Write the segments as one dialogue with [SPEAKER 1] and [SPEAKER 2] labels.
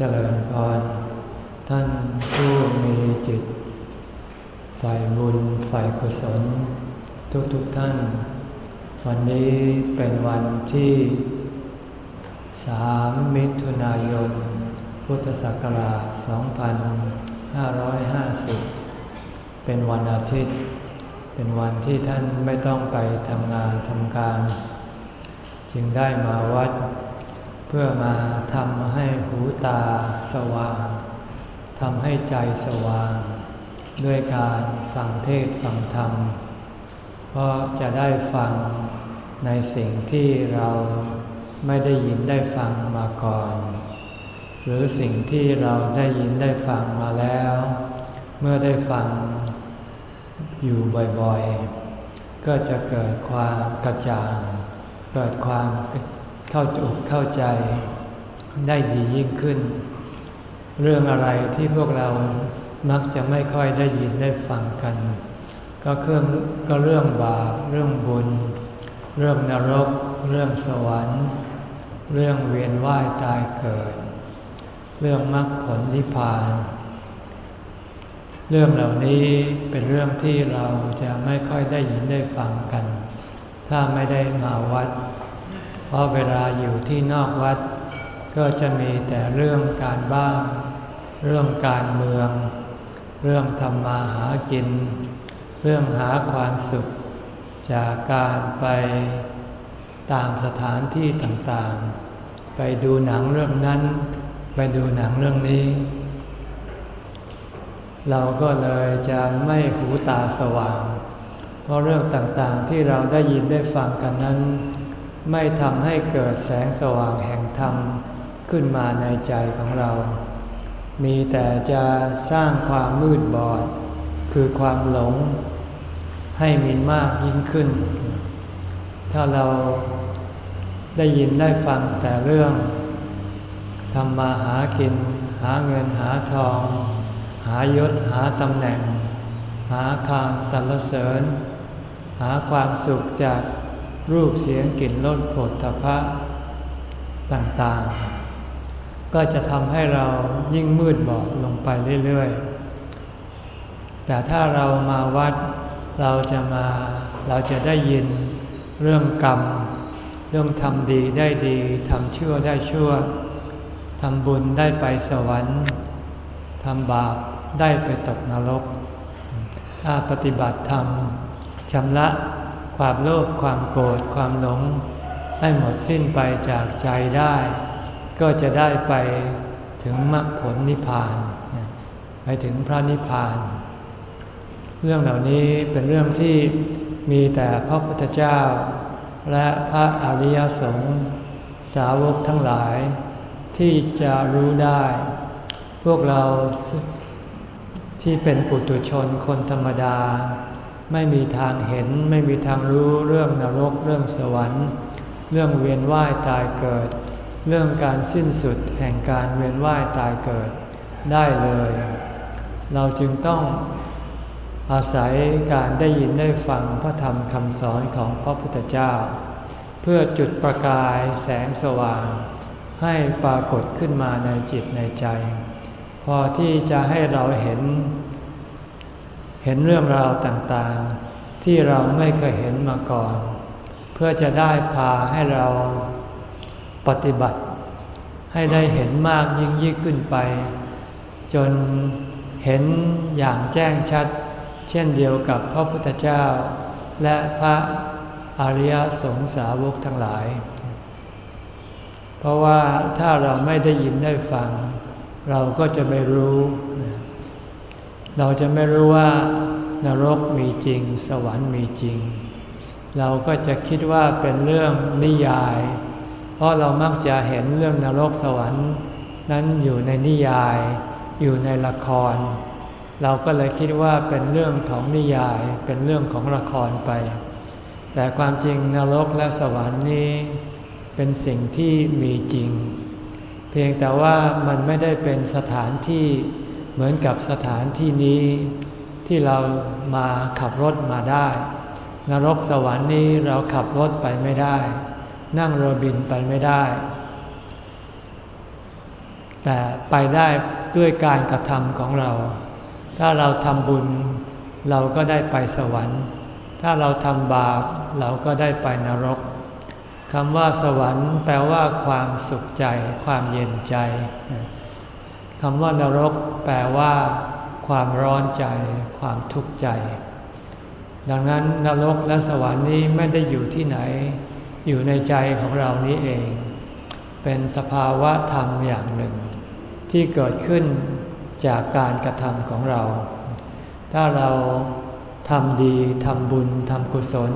[SPEAKER 1] เจริญพร ท่านผู้มีจิต ฝ่ายบุญฝ่ายกุศล ทุกทุกท่าน วันนี้เป็นวันที่สามมิถุนายน พุทธศักราช 2550 เป็นวันอาทิตย์ เป็นวันที่ท่านไม่ต้องไปทำงานทำการ จึงได้มาวัด เพื่อมาทำให้หูตาสว่างทำให้ใจสว่าง ด้วยการฟังเทศฟังธรรม เพราะจะได้ฟังในสิ่งที่เราไม่ได้ยินได้ฟังมาก่อน หรือสิ่งที่เราได้ยินได้ฟังมาแล้ว เมื่อได้ฟังอยู่บ่อยๆ ก็จะเกิดความกระจ่าง เกิดความ เข้าอกเข้าใจได้ดียิ่งขึ้น เรื่องอะไรที่พวกเรามักจะไม่ค่อยได้ยินได้ฟังกัน ก็เครื่องก็เรื่องบาปเรื่องบุญ เรื่องนรก เรื่องสวรรค์ เรื่องเวียนว่ายตายเกิด เรื่องมรรคผลนิพพาน เรื่องเหล่านี้เป็นเรื่องที่เราจะไม่ค่อยได้ยินได้ฟังกัน ถ้าไม่ได้มาวัด เพราะเวลาอยู่ที่นอกวัด ก็จะมีแต่เรื่องการบ้านเรื่องการเมือง เรื่องทำมาหากิน เรื่องหาความสุข จากการไปตามสถานที่ต่างๆ ไปดูหนังเรื่องนั้น ไปดูหนังเรื่องนี้ เราก็เลยจะไม่หูตาสว่าง เพราะเรื่องต่างๆที่เราได้ยินได้ฟังกันนั้น ไม่ทำให้เกิดแสงสว่างแห่งธรรมขึ้นมาในใจของเรา มีแต่จะสร้างความมืดบอด คือความหลง ให้มีมากยิ่งขึ้น ถ้าเราได้ยินได้ฟังแต่เรื่องทำมาหากิน หาเงินหาทอง หายศหาตำแหน่ง หาความสรรเสริญ หาความสุขจาก รูปเสียงกลิ่นรสโผฏฐพะต่างๆ ก็จะทำให้เรายิ่งมืดบอดลงไปเรื่อยๆ แต่ถ้าเรามาวัดเราจะมาเราจะได้ยินเรื่องกรรม เรื่องทำดีได้ดีทำชั่วได้ชั่วทำบุญได้ไปสวรรค์ทำบาปได้ไปตกนรกถ้าปฏิบัติธรรมชำระ ความโลภความโกรธความหลง ให้หมดสิ้นไปจากใจได้ ก็จะได้ไปถึงมรรคผลนิพพาน ไปถึงพระนิพพาน เรื่องเหล่านี้เป็นเรื่องที่มีแต่พระพุทธเจ้า และพระอริยสงฆ์สาวกทั้งหลาย ที่จะรู้ได้ พวกเราที่เป็นปุถุชนคนธรรมดา ไม่มีทางเห็นไม่มีทางรู้เรื่องนรกเรื่องสวรรค์ เรื่องเวียนว่ายตายเกิด เรื่องการสิ้นสุดแห่งการเวียนว่ายตายเกิดได้เลย เราจึงต้องอาศัยการได้ยินได้ฟังพระธรรมคำสอนของพระพุทธเจ้า เพื่อจุดประกายแสงสว่าง ให้ปรากฏขึ้นมาในจิตในใจ พอที่จะให้เราเห็น ห็นเรื่องราวต่างๆ ที่เราไม่เคยเห็นมาก่อน เพื่อจะได้พาให้เราปฏิบัติ ให้ได้เห็นมากยิ่งยิ่งขึ้นไป จนเห็นอย่างแจ้งชัด เช่นเดียวกับพระพุทธเจ้า และพระอริยสงสาวกทั้งหลาย เพราะว่าถ้าเราไม่ได้ยินได้ฟัง เราก็จะไม่รู้เเราจะไม่รู้ว่านรกมีจริง สวรรค์มีจริง เราก็จะคิดว่าเป็นเรื่องนิยาย เพราะเรามักจะเห็นเรื่องนรกสวรรค์ นั้นอยู่ในนิยาย อยู่ในละคร เราก็เลยคิดว่าเป็นเรื่องของนิยาย เป็นเรื่องของละครไป แต่ความจริงนรกและสวรรค์นี้ เป็นสิ่งที่มีจริง เพียงแต่ว่ามันไม่ได้เป็นสถานที่ เหมือนกับสถานที่นี้ที่เรามาขับรถมาได้ นรกสวรรค์นี้เราขับรถไปไม่ได้ นั่งเรือบินไปไม่ได้ แต่ไปได้ด้วยการกระทำของเรา ถ้าเราทำบุญเราก็ได้ไปสวรรค์ ถ้าเราทำบาปเราก็ได้ไปนรกคำว่าสวรรค์แปลว่าความสุขใจ ความเย็นใจ คำว่านรกแปลว่า ความร้อนใจ ความทุกข์ใจ ดังนั้นนรกและสวรรค์นี้ไม่ได้อยู่ที่ไหน อยู่ในใจของเรานี้เอง เป็นสภาวะธรรมอย่างหนึ่ง ที่เกิดขึ้นจากการกระทำของเรา ถ้าเราทำดีทำบุญทำกุศล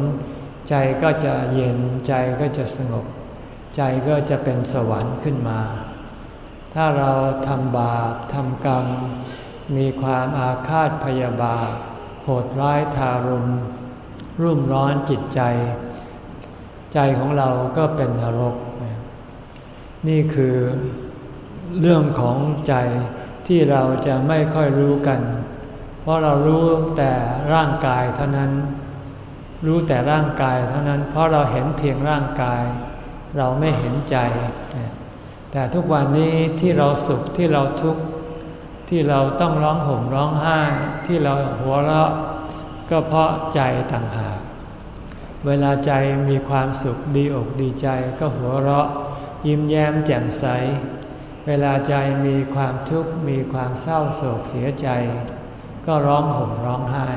[SPEAKER 1] ใจก็จะเย็นใจก็จะสงบ ใจก็จะเป็นสวรรค์ขึ้นมา ถ้าเราทำบาปทำกรรม มีความอาฆาตพยาบาท โหดร้ายทารุณรุ่มร้อนจิตใจ ใจของเราก็เป็นนรก นี่คือเรื่องของใจที่เราจะไม่ค่อยรู้กัน เพราะเรารู้แต่ร่างกายเท่านั้น รู้แต่ร่างกายเท่านั้น เพราะเราเห็นเพียงร่างกาย เราไม่เห็นใจ แต่ทุกวันนี้ที่เราสุขที่เราทุกข์ที่เราต้องร้องห่มร้องไห้ที่เราหัวเราะ ก็เพราะใจต่างหาก เวลาใจมีความสุขดีอกดีใจก็หัวเราะ ยิ้มแย้มแจ่มใส เวลาใจมีความทุกข์มีความเศร้าโศกเสียใจ ก็ร้องห่มร้องไห้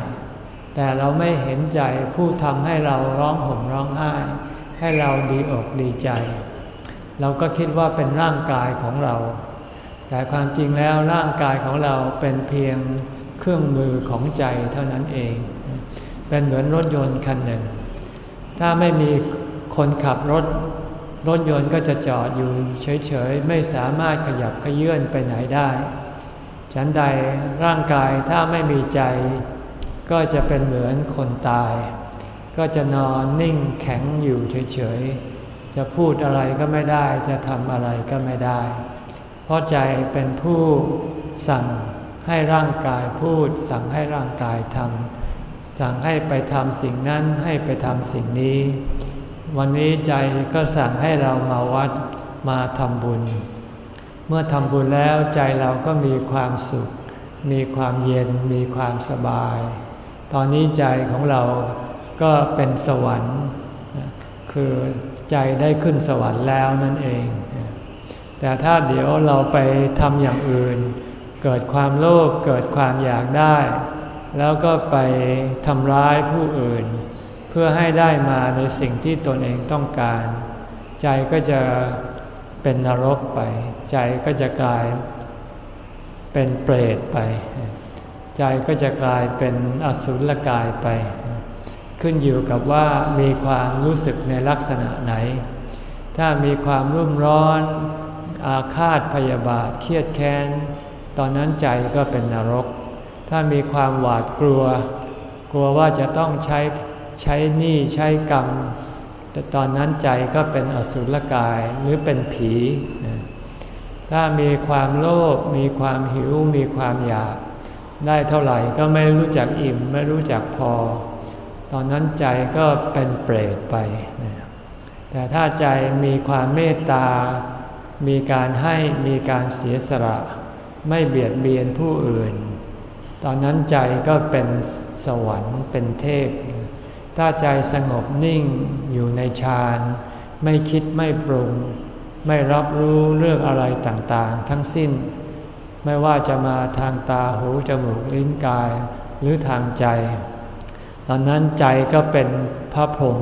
[SPEAKER 1] แต่เราไม่เห็นใจผู้ทำให้เราร้องห่มร้องไห้ ให้เราดีอกดีใจ เราก็คิดว่าเป็นร่างกายของเรา แต่ความจริงแล้วร่างกายของเราเป็นเพียงเครื่องมือของใจเท่านั้นเอง เป็นเหมือนรถยนต์คันหนึ่ง ถ้าไม่มีคนขับรถรถยนต์ก็จะจอดอยู่เฉยๆ ไม่สามารถขยับขยื่นไปไหนได้ ฉันใดร่างกายถ้าไม่มีใจ ก็จะเป็นเหมือนคนตาย ก็จะนอนนิ่งแข็งอยู่เฉยๆ จะพูดอะไรก็ไม่ได้ จะทำอะไรก็ไม่ได้ เพราะใจเป็นผู้สั่งให้ร่างกายพูด สั่งให้ร่างกายทำสั่งให้ไปทำสิ่งนั้นให้ไปทำสิ่งนี้ วันนี้ใจก็สั่งให้เรามาวัดมาทำบุญ เมื่อทำบุญแล้วใจเราก็มีความสุข มีความเย็นมีความสบาย ตอนนี้ใจของเราก็เป็นสวรรค์ คือ ใจได้ขึ้นสวรรค์แล้วนั่นเอง แต่ถ้าเดี๋ยวเราไปทำอย่างอื่น เกิดความโลภเกิดความอยากได้ แล้วก็ไปทำร้ายผู้อื่น เพื่อให้ได้มาในสิ่งที่ตนเองต้องการ ใจก็จะเป็นนรกไป ใจก็จะกลายเป็นเปรตไป ใจก็จะกลายเป็นอสุรกายไป ขึ้นอยู่กับว่ามีความรู้สึกในลักษณะไหน ถ้ามีความรุ่มร้อน อาฆาตพยาบาทเครียดแค้น ตอนนั้นใจก็เป็นนรก ถ้ามีความหวาดกลัว กลัวว่าจะต้องใช้ใช้หนี้ใช้กรรม แต่ตอนนั้นใจก็เป็นอสุรกายหรือเป็นผี ถ้ามีความโลภมีความหิวมีความอยาก ได้เท่าไหร่ก็ไม่รู้จักอิ่มไม่รู้จักพอ ตอนนั้นใจก็เป็นเปรตไป แต่ถ้าใจมีความเมตตา มีการให้มีการเสียสละ ไม่เบียดเบียนผู้อื่น ตอนนั้นใจก็เป็นสวรรค์เป็นเทพ ถ้าใจสงบนิ่งอยู่ในฌานไม่คิดไม่ปรุง ไม่รับรู้เรื่องอะไรต่างๆ ทั้งสิ้น ไม่ว่าจะมาทางตาหูจมูกลิ้นกายหรือทางใจ ตอนนั้นใจก็เป็นพระพรหม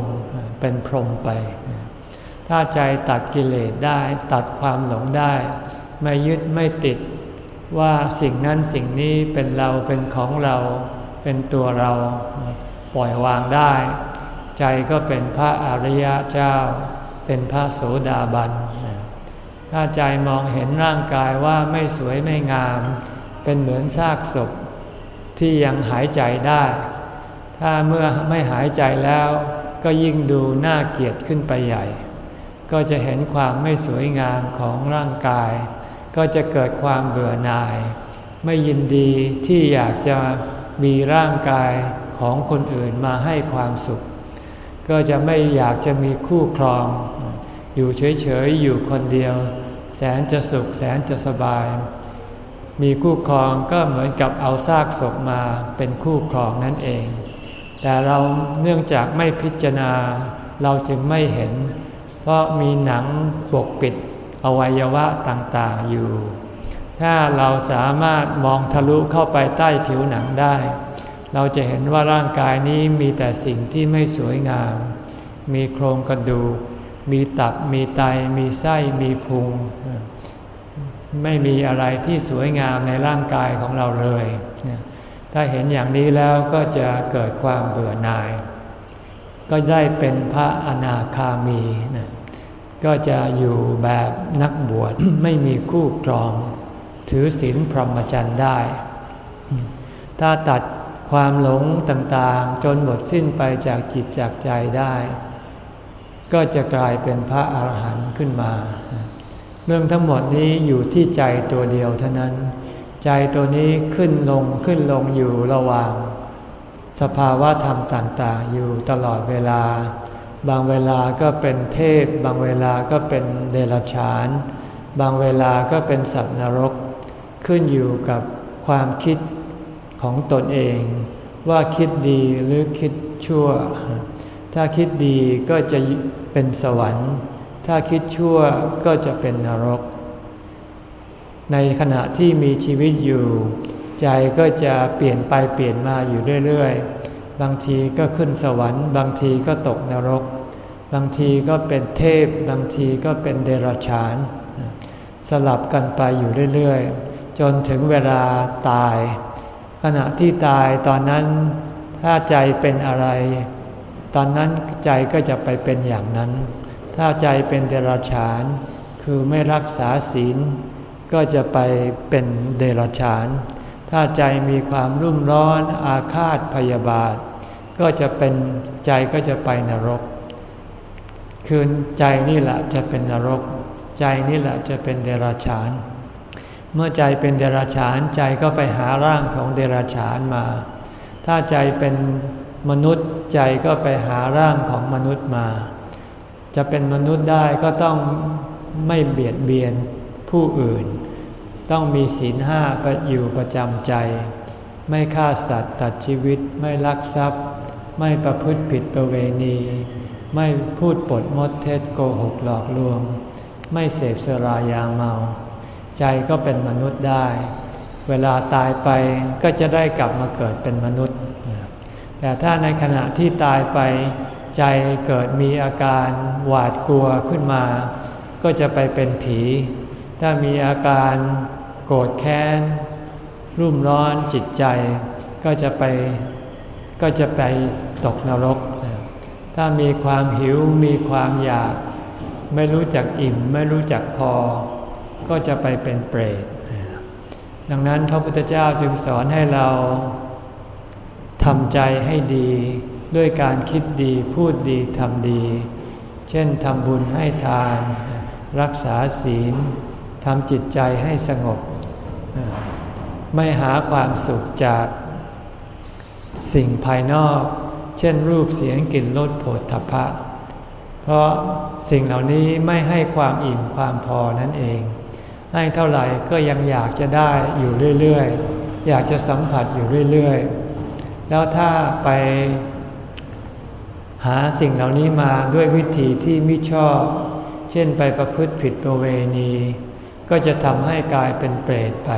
[SPEAKER 1] เป็นพรหมไป ถ้าใจตัดกิเลสได้ตัดความหลงได้ ไม่ยึดไม่ติดว่าสิ่งนั้นสิ่งนี้เป็นเราเป็นของเราเป็นตัวเราปล่อยวางได้ ใจก็เป็นพระอริยเจ้า เป็นพระโสดาบัน ถ้าใจมองเห็นร่างกายว่าไม่สวยไม่งาม เป็นเหมือนซากศพที่ยังหายใจได้ ถ้าเมื่อไม่หายใจแล้วก็ยิ่งดูน่าเกลียดขึ้นไปใหญ่ ก็จะเห็นความไม่สวยงามของร่างกาย ก็จะเกิดความเบื่อหน่าย ไม่ยินดีที่อยากจะมีร่างกายของคนอื่นมาให้ความสุข ก็จะไม่อยากจะมีคู่ครอง อยู่เฉยๆ อยู่คนเดียว แสนจะสุขแสนจะสบาย มีคู่ครองก็เหมือนกับเอาซากศพมาเป็นคู่ครองนั่นเอง แต่เราเนื่องจากไม่พิจารณาเราจึงไม่เห็น เพราะมีหนังปกปิดอวัยวะต่างๆอยู่ ถ้าเราสามารถมองทะลุเข้าไปใต้ผิวหนังได้ เราจะเห็นว่าร่างกายนี้มีแต่สิ่งที่ไม่สวยงาม มีโครงกระดูก มีตับ มีไต มีไส้ มีพุง ไม่มีอะไรที่สวยงามในร่างกายของเราเลย ถ้าเห็นอย่างนี้แล้วก็จะเกิดความเบื่อหน่าย ก็ได้เป็นพระอนาคามีนะก็จะอยู่แบบนักบวชไม่มีคู่ครอง ถือศีลพรหมจรรย์ได้ ถ้าตัดความหลงต่างๆ จนหมดสิ้นไปจากจิตจากใจได้ ก็จะกลายเป็นพระอาหารหันต์ขึ้นมา เรื่องทั้งหมดนี้อยู่ที่ใจตัวเดียวเท่านั้น ใจตัวนี้ขึ้นลงขึ้นลงอยู่ระหว่าง สภาวะธรรมต่าง ๆ อยู่ตลอดเวลา บางเวลาก็เป็นเทพ บางเวลาก็เป็นเดรัจฉาน บางเวลาก็เป็นสัตว์นรก ขึ้นอยู่กับความคิดของตนเอง ว่าคิดดีหรือคิดชั่ว ถ้าคิดดีก็จะเป็นสวรรค์ ถ้าคิดชั่วก็จะเป็นนรก ในขณะที่มีชีวิตอยู่ ใจก็จะเปลี่ยนไปเปลี่ยนมาอยู่เรื่อยๆ บางทีก็ขึ้นสวรรค์ บางทีก็ตกนรก บางทีก็เป็นเทพ บางทีก็เป็นเดรัจฉาน สลับกันไปอยู่เรื่อยๆ จนถึงเวลาตาย ขณะที่ตายตอนนั้นถ้าใจเป็นอะไร ตอนนั้นใจก็จะไปเป็นอย่างนั้น ถ้าใจเป็นเดรัจฉาน คือไม่รักษาศีล ก็จะไปเป็นเดรัจฉาน ถ้าใจมีความรุ่มร้อนอาฆาตพยาบาท ก็จะเป็นใจก็จะไปนรก คืนใจนี่แหละจะเป็นนรก ใจนี่แหละจะเป็นเดรัจฉาน เมื่อใจเป็นเดรัจฉานใจก็ไปหาร่างของเดรัจฉานมา ถ้าใจเป็นมนุษย์ใจก็ไปหาร่างของมนุษย์มา จะเป็นมนุษย์ได้ก็ต้องไม่เบียดเบียน ผู้อื่น ต้องมีศีลห้าอยู่ประจำใจ ไม่ฆ่าสัตว์ตัดชีวิตไม่ลักทรัพย์ ไม่ประพฤติผิดประเวณี ไม่พูดปดมดเท็จโกหกหลอกลวง ไม่เสพสรายาเมา ใจก็เป็นมนุษย์ได้ เวลาตายไปก็จะได้กลับมาเกิดเป็นมนุษย์ แต่ถ้าในขณะที่ตายไปใจเกิดมีอาการหวาดกลัวขึ้นมา ก็จะไปเป็นผี ถ้ามีอาการโกรธแค้น รุ่มร้อนจิตใจ ก็จะไปก็จะไปตกนรก ถ้ามีความหิวมีความอยาก ไม่รู้จักอิ่มไม่รู้จักพอ ก็จะไปเป็นเปรต ดังนั้นพระพุทธเจ้าจึงสอนให้เราทำใจให้ดีด้วยการคิดดีพูดดีทำดี เช่นทำบุญให้ทาน รักษาศีล ทำจิตใจให้สงบ ไม่หาความสุขจากสิ่งภายนอก เช่นรูปเสียงกลิ่นรสโผฏฐัพพะ เพราะสิ่งเหล่านี้ไม่ให้ความอิ่มความพอนั่นเอง ให้เท่าไหร่ก็ยังอยากจะได้อยู่เรื่อยๆ อยากจะสัมผัสอยู่เรื่อยๆ แล้วถ้าไปหาสิ่งเหล่านี้มาด้วยวิธีที่ไม่ชอบ เช่นไปประพฤติผิดประเวณี ก็จะทำให้กลายเป็นเปรตไป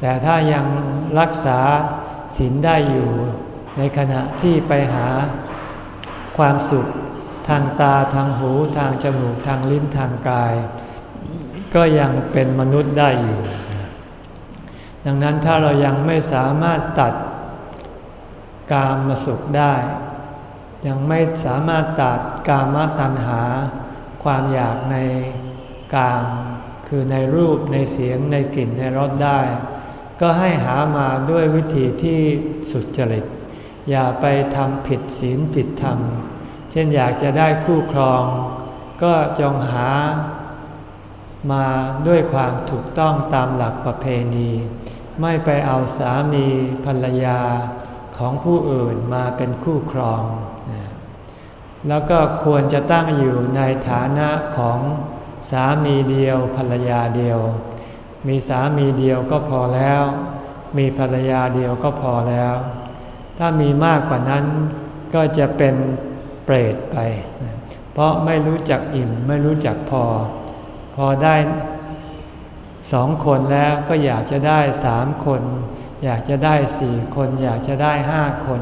[SPEAKER 1] แต่ถ้ายังรักษาศีลได้อยู่ในขณะที่ไปหาความสุขทางตาทางหูทางจมูกทางลิ้นทางกาย ก็ยังเป็นมนุษย์ได้อยู่ ดังนั้นถ้าเรายังไม่สามารถตัดกามมาสุขได้ ยังไม่สามารถตัดกามตัณหา ความอยากในกาม คือในรูปในเสียงในกลิ่นในรสได้ ก็ให้หามาด้วยวิธีที่สุดจริต อย่าไปทำผิดศีลผิดธรรม เช่นอยากจะได้คู่ครอง ก็จงหามาด้วยความถูกต้องตามหลักประเพณี ไม่ไปเอาสามีภรรยาของผู้อื่นมาเป็นคู่ครอง แล้วก็ควรจะตั้งอยู่ในฐานะของ สามีเดียวภรรยาเดียว มีสามีเดียวก็พอแล้ว มีภรรยาเดียวก็พอแล้ว ถ้ามีมากกว่านั้นก็จะเป็นเปรตไป เพราะไม่รู้จักอิ่มไม่รู้จักพอ พอได้สองคนแล้วก็อยากจะได้สามคน อยากจะได้สี่คน อยากจะได้ห้าคน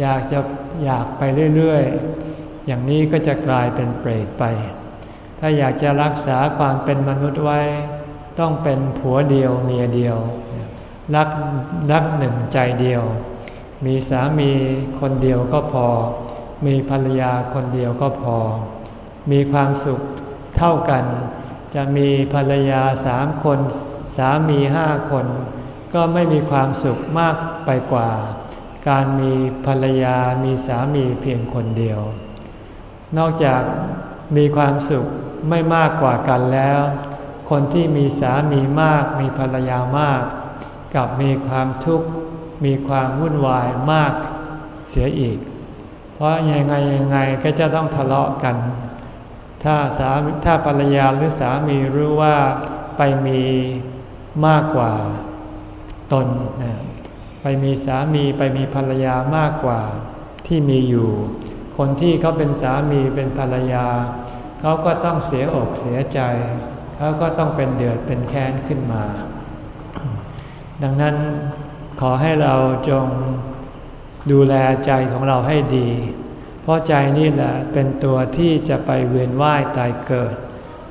[SPEAKER 1] อยากจะอยากไปเรื่อยๆ อย่างนี้ก็จะกลายเป็นเปรตไป ถ้าอยากจะรักษาความเป็นมนุษย์ไว้ ต้องเป็นผัวเดียวเมียเดียว รักรักหนึ่งใจเดียว มีสามีคนเดียวก็พอ มีภรรยาคนเดียวก็พอ มีความสุขเท่ากัน จะมีภรรยาสามคน สามีห้าคน ก็ไม่มีความสุขมากไปกว่า การมีภรรยามีสามีเพียงคนเดียว นอกจาก มีความสุขไม่มากกว่ากันแล้ว คนที่มีสามีมากมีภรรยามาก กับมีความทุกข์มีความวุ่นวายมากเสียอีก เพราะยังไงยังไงก็จะต้องทะเลาะกัน ถ้าสาถ้าภรรยาหรือสามีรู้ว่าไปมีมากกว่าตนนะไปมีสามีไปมีภรรยามากกว่าที่มีอยู่ คนที่เขาเป็นสามีเป็นภรรยา เขาก็ต้องเสียอกเสียใจ เขาก็ต้องเป็นเดือดเป็นแค้นขึ้นมา ดังนั้นขอให้เราจงดูแลใจของเราให้ดี เพราะใจนี่แหละเป็นตัวที่จะไปเวียนว่ายตายเกิด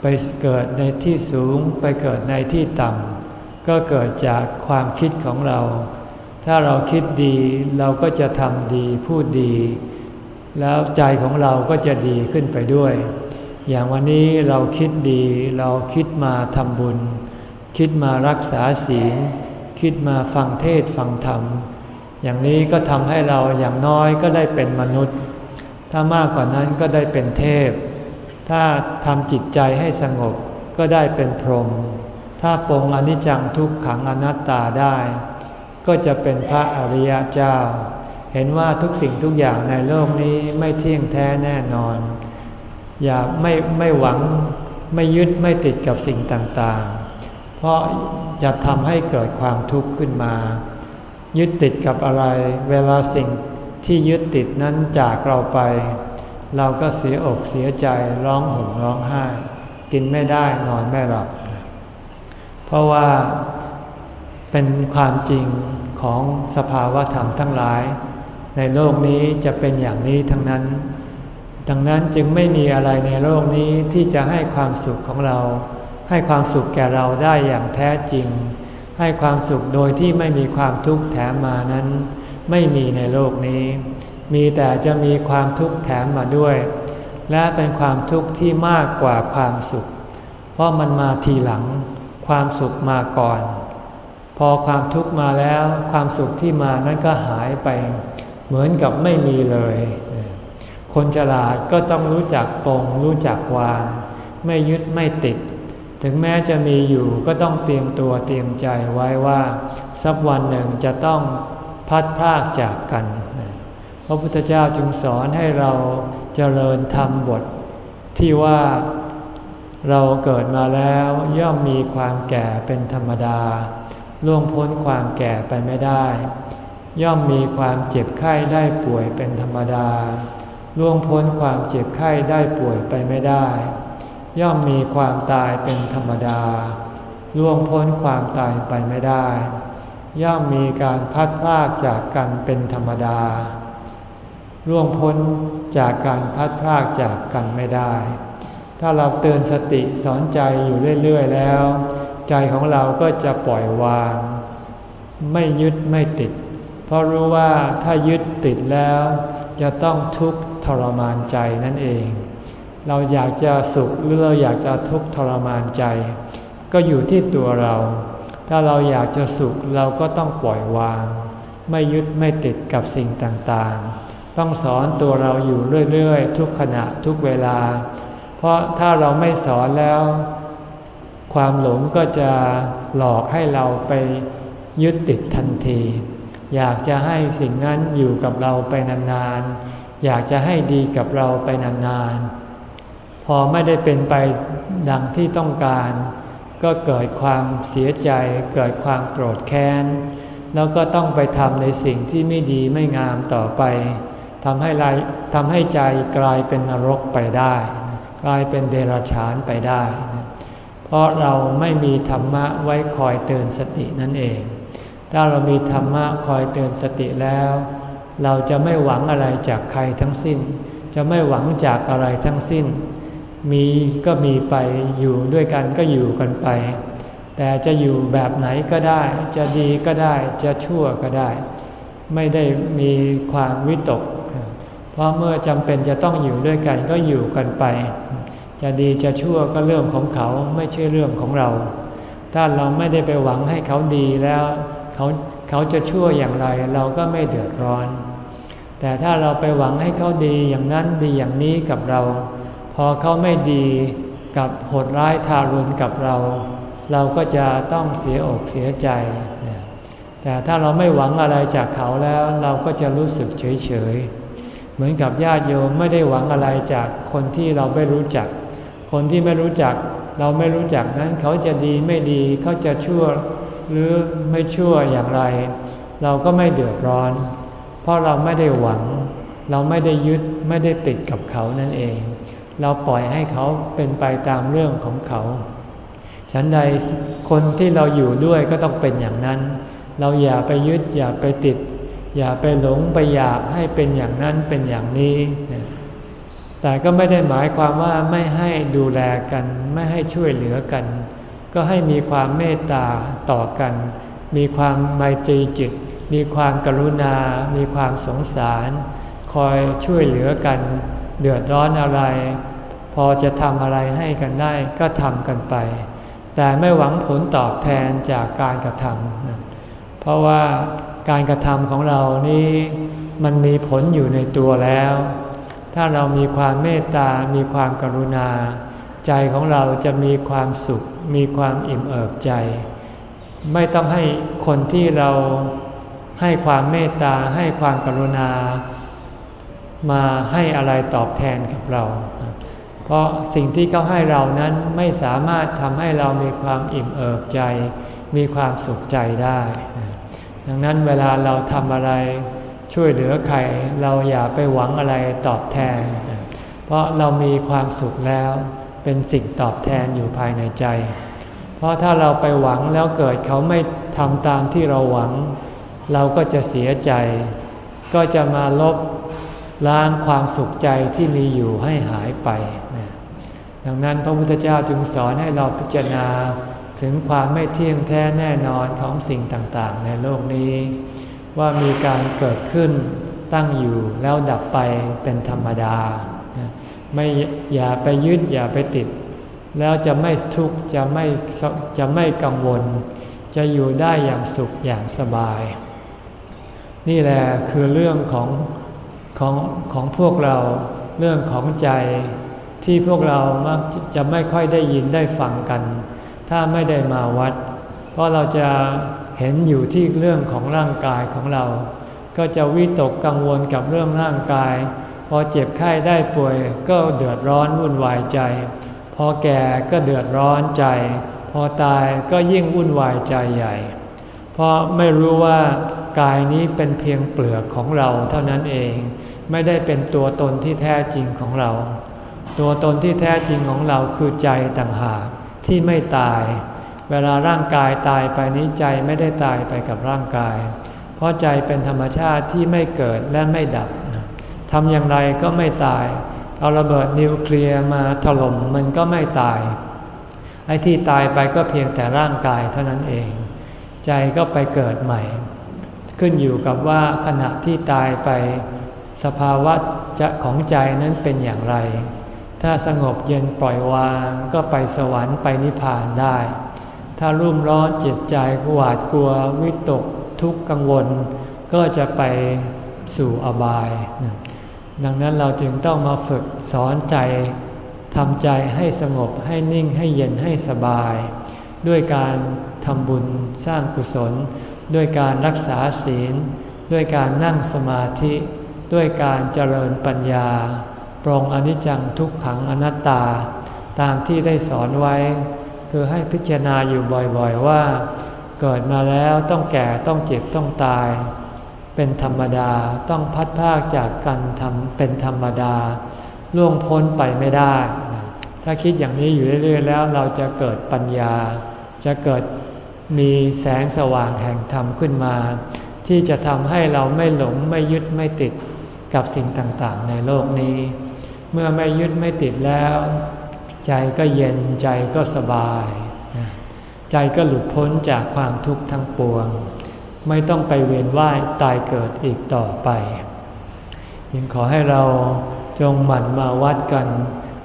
[SPEAKER 1] ไปเกิดในที่สูงไปเกิดในที่ต่ำก็เกิดจากความคิดของเรา ถ้าเราคิดดีเราก็จะทำดีพูดดี แล้วใจของเราก็จะดีขึ้นไปด้วย อย่างวันนี้เราคิดดีเราคิดมาทำบุญ คิดมารักษาศีล คิดมาฟังเทศฟังธรรม อย่างนี้ก็ทำให้เราอย่างน้อยก็ได้เป็นมนุษย์ ถ้ามากกว่านั้นก็ได้เป็นเทพ ถ้าทำจิตใจให้สงบก็ได้เป็นพรหมถ้าปรงอนิจจังทุกขังอนัตตาได้ ก็จะเป็นพระอริยเจ้า เห็นว่าทุกสิ่งทุกอย่างในโลกนี้ไม่เที่ยงแท้แน่นอน อย่าไม่ไม่หวังไม่ยึดไม่ติดกับสิ่งต่างๆ เพราะจะทำให้เกิดความทุกข์ขึ้นมา ยึดติดกับอะไร เวลาสิ่งที่ยึดติดนั้นจากเราไป เราก็เสียอกเสียใจร้องห่มร้องไห้ กินไม่ได้นอนไม่หลับ เพราะว่าเป็นความจริงของสภาวะธรรมทั้งหลาย ในโลกนี้จะเป็นอย่างนี้ทั้งนั้น ดังนั้นจึงไม่มีอะไรในโลกนี้ที่จะให้ความสุขของเรา ให้ความสุขแก่เราได้อย่างแท้จริง ให้ความสุขโดยที่ไม่มีความทุกข์แถมมานั้น ไม่มีในโลกนี้ มีแต่จะมีความทุกข์แถมมาด้วย และเป็นความทุกข์ที่มากกว่าความสุข เพราะมันมาทีหลัง ความสุขมาก่อน พอความทุกข์มาแล้ว ความสุขที่มานั้นก็หายไป เหมือนกับไม่มีเลย คนฉลาดก็ต้องรู้จักปรงรู้จักวาง ไม่ยึดไม่ติด ถึงแม้จะมีอยู่ก็ต้องเตรียมตัวเตรียมใจไว้ว่า สักวันหนึ่งจะต้องพัดพรากจากกัน พระพุทธเจ้าจึงสอนให้เราเจริญธรรมบท ที่ว่าเราเกิดมาแล้วย่อมมีความแก่เป็นธรรมดา ล่วงพ้นความแก่ไปไม่ได้ ย่อมมีความเจ็บไข้ได้ป่วยเป็นธรรมดา ล่วงพ้นความเจ็บไข้ได้ป่วยไปไม่ได้ ย่อมมีความตายเป็นธรรมดา ล่วงพ้นความตายไปไม่ได้ ย่อมมีการพัดพลากจากกันเป็นธรรมดา ล่วงพ้นจากการพัดพลากจากกันไม่ได้ ถ้าเราเตือนสติสอนใจอยู่เรื่อยๆแล้ว ใจของเราก็จะปล่อยวาง ไม่ยึดไม่ติด ราะรู้ว่าถ้ายึดติดแล้ว จะต้องทุกข์ทรมานใจนั่นเอง เราอยากจะสุขหรือเราอยากจะทุกข์ทรมานใจ ก็อยู่ที่ตัวเรา ถ้าเราอยากจะสุขเราก็ต้องปล่อยวาง ไม่ยึดไม่ติดกับสิ่งต่างๆ ต้องสอนตัวเราอยู่เรื่อยๆ ทุกขณะทุกเวลา เพราะถ้าเราไม่สอนแล้ว ความหลงก็จะหลอกให้เราไปยึดติดทันที อยากจะให้สิ่งนั้นอยู่กับเราไปนานๆ อยากจะให้ดีกับเราไปนานๆ พอไม่ได้เป็นไปดังที่ต้องการ ก็เกิดความเสียใจ เกิดความโกรธแค้น แล้วก็ต้องไปทำในสิ่งที่ไม่ดีไม่งามต่อไปทำให้ทำให้ใจกลายเป็นนรกไปได้ กลายเป็นเดรัจฉานไปได้ เพราะเราไม่มีธรรมะไว้คอยเตือนสตินั่นเอง ถ้าเรามีธรรมะคอยเตือนสติแล้ว เราจะไม่หวังอะไรจากใครทั้งสิ้น จะไม่หวังจากอะไรทั้งสิ้น มีก็มีไปอยู่ด้วยกันก็อยู่กันไป แต่จะอยู่แบบไหนก็ได้ จะดีก็ได้จะชั่วก็ได้ ไม่ได้มีความวิตก เพราะเมื่อจำเป็นจะต้องอยู่ด้วยกันก็อยู่กันไป จะดีจะชั่วก็เรื่องของเขาไม่ใช่เรื่องของเรา ถ้าเราไม่ได้ไปหวังให้เขาดีแล้ว เขาเขาจะชั่วอย่างไรเราก็ไม่เดือดร้อน แต่ถ้าเราไปหวังให้เขาดีอย่างนั้นดีอย่างนี้กับเรา พอเขาไม่ดีกับโหดร้ายทารุณกับเรา เราก็จะต้องเสียอกเสียใจ แต่ถ้าเราไม่หวังอะไรจากเขาแล้วเราก็จะรู้สึกเฉยเฉยเหมือนกับญาติโยมไม่ได้หวังอะไรจากคนที่เราไม่รู้จัก คนที่ไม่รู้จัก เราไม่รู้จักนั้นเขาจะดีไม่ดีเขาจะชั่ว หรือไม่ชั่วอย่างไร เราก็ไม่เดือดร้อน เพราะเราไม่ได้หวัง เราไม่ได้ยึดไม่ได้ติดกับเขานั่นเอง เราปล่อยให้เขาเป็นไปตามเรื่องของเขา ฉันใดคนที่เราอยู่ด้วยก็ต้องเป็นอย่างนั้น เราอย่าไปยึดอย่าไปติด อย่าไปหลงไปอยากให้เป็นอย่างนั้นเป็นอย่างนี้แต่ก็ไม่ได้หมายความว่าไม่ให้ดูแลกัน ไม่ให้ช่วยเหลือกัน ก็ให้มีความเมตตาต่อกัน มีความไมตรีจิต มีความกรุณา มีความสงสาร คอยช่วยเหลือกัน เดือดร้อนอะไร พอจะทำอะไรให้กันได้ก็ทำกันไป แต่ไม่หวังผลตอบแทนจากการกระทำเพราะว่าการกระทำของเรานี้มันมีผลอยู่ในตัวแล้ว ถ้าเรามีความเมตตา มีความกรุณา ใจของเราจะมีความสุข มีความอิ่มเอิบใจ ไม่ต้องให้คนที่เราให้ความเมตตาให้ความกรุณา มาให้อะไรตอบแทนกับเรา เพราะสิ่งที่เขาให้เรานั้นไม่สามารถทำให้เรามีความอิ่มเอิบใจ มีความสุขใจได้ ดังนั้นเวลาเราทำอะไรช่วยเหลือใครเราอย่าไปหวังอะไรตอบแทน เพราะเรามีความสุขแล้ว เป็นสิ่งตอบแทนอยู่ภายในใจ เพราะถ้าเราไปหวังแล้วเกิดเขาไม่ทำตามที่เราหวัง เราก็จะเสียใจ ก็จะมาลบล้างความสุขใจที่มีอยู่ให้หายไป ดังนั้นพระพุทธเจ้าจึงสอนให้เราพิจารณาถึงความไม่เที่ยงแท้แน่นอนของสิ่งต่างๆ ในโลกนี้ ว่ามีการเกิดขึ้นตั้งอยู่แล้วดับไปเป็นธรรมดา ไม่อย่าไปยึดอย่าไปติด แล้วจะไม่ทุกข์จะไม่จะไม่กังวล จะอยู่ได้อย่างสุขอย่างสบาย นี่แหละคือเรื่องของของของพวกเราเรื่องของใจที่พวกเรามักจะไม่ค่อยได้ยินได้ฟังกัน ถ้าไม่ได้มาวัด เพราะเราจะเห็นอยู่ที่เรื่องของร่างกายของเรา ก็จะวิตกกังวลกับเรื่องร่างกาย อเจ็บไข้ได้ป่วยก็เดือดร้อนวุ่นวายใจ พอแก่ก็เดือดร้อนใจ พอตายก็ยิ่งวุ่นวายใจใหญ่ เพราะไม่รู้ว่ากายนี้เป็นเพียงเปลือกของเราเท่านั้นเอง ไม่ได้เป็นตัวตนที่แท้จริงของเรา ตัวตนที่แท้จริงของเราคือใจต่างหากที่ไม่ตาย เวลาร่างกายตายไปนี้ใจไม่ได้ตายไปกับร่างกาย เพราะใจเป็นธรรมชาติที่ไม่เกิดและไม่ดับ ทำอย่างไรก็ไม่ตาย เอาระเบิดนิวเคลียร์มาถล่มมันก็ไม่ตาย ไอ้ที่ตายไปก็เพียงแต่ร่างกายเท่านั้นเอง ใจก็ไปเกิดใหม่ ขึ้นอยู่กับว่าขณะที่ตายไป สภาวะจะของใจนั้นเป็นอย่างไร ถ้าสงบเย็นปล่อยวางก็ไปสวรรค์ไปนิพพานได้ ถ้ารุ่มร้อนจิตใจหวาดกลัววิตกทุกข์กังวล ก็จะไปสู่อบาย ดังนั้นเราจึงต้องมาฝึกสอนใจทำใจให้สงบให้นิ่งให้เย็นให้สบาย ด้วยการทำบุญสร้างกุศล ด้วยการรักษาศีล ด้วยการนั่งสมาธิ ด้วยการเจริญปัญญา ปรองอนิจจังทุกขังอนัตตา ตามที่ได้สอนไว้ คือให้พิจารณาอยู่บ่อยๆว่า เกิดมาแล้วต้องแก่ต้องเจ็บต้องตาย เป็นธรรมดาต้องพัดพากจากกันทำเป็นธรรมดา ล่วงพ้นไปไม่ได้ ถ้าคิดอย่างนี้อยู่เรื่อย ๆ แล้วเราจะเกิดปัญญา จะเกิดมีแสงสว่างแห่งธรรมขึ้นมา ที่จะทำให้เราไม่หลงไม่ยึดไม่ติดกับสิ่งต่างๆ ในโลกนี้ เมื่อไม่ยึดไม่ติดแล้ว ใจก็เย็นใจก็สบาย ใจก็หลุดพ้นจากความทุกข์ทั้งปวง ไม่ต้องไปเวียนว่ายตายเกิดอีกต่อไป จึงขอให้เราจงหมั่นมาวัดกัน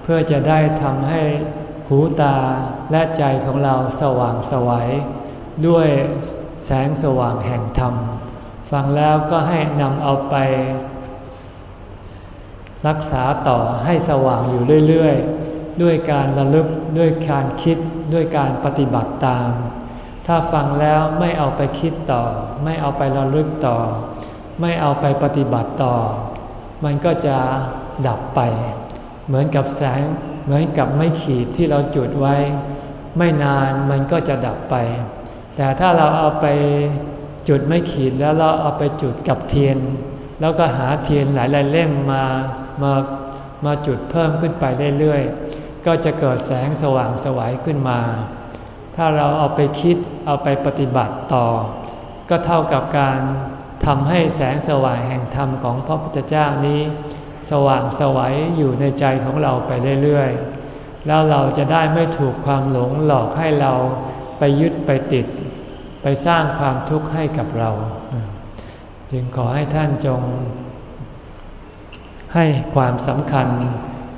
[SPEAKER 1] เพื่อจะได้ทำให้หูตาและใจของเราสว่างสวัยด้วยแสงสว่างแห่งธรรม ฟังแล้วก็ให้นำเอาไป รักษาต่อให้สว่างอยู่เรื่อย ๆ ด้วยการระลึกด้วยการคิดด้วยการปฏิบัติตาม ถ้าฟังแล้วไม่เอาไปคิดต่อ ไม่เอาไประลึกต่อ ไม่เอาไปปฏิบัติต่อ มันก็จะดับไป เหมือนกับแสง เหมือนกับไม่ขีดที่เราจุดไว้ ไม่นานมันก็จะดับไป แต่ถ้าเราเอาไปจุดไม่ขีดแล้วเราเอาไปจุดกับเทียน แล้วก็หาเทียนหลายๆเล่มมามามาจุดเพิ่มขึ้นไปเรื่อยๆ ก็จะเกิดแสงสว่างสวัยขึ้นมา ถ้าเราเอาไปคิดเอาไปปฏิบัติต่อ ก็เท่ากับการทำให้แสงสว่างแห่งธรรมของพระพุทธเจ้านี้ สว่างสวัยอยู่ในใจของเราไปเรื่อยๆ แล้วเราจะได้ไม่ถูกความหลงหลอกให้เราไปยึดไปติด ไปสร้างความทุกข์ให้กับเรา จึงขอให้ท่านจง ให้ความสำคัญ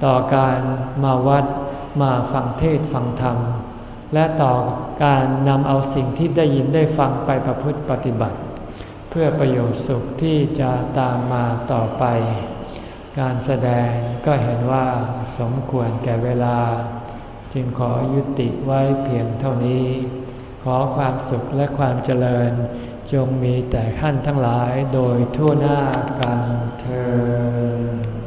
[SPEAKER 1] ต่อการมาวัดมาฟังเทศฟังธรรม และต่อการนำเอาสิ่งที่ได้ยินได้ฟังไปประพฤติปฏิบัติ เพื่อประโยชน์สุขที่จะตามมาต่อไป การแสดงก็เห็นว่าสมควรแก่เวลา จึงขอยุติไว้เพียงเท่านี้ ขอความสุขและความเจริญ จงมีแต่ขั้นทั้งหลายโดยทั่วหน้ากันเธอ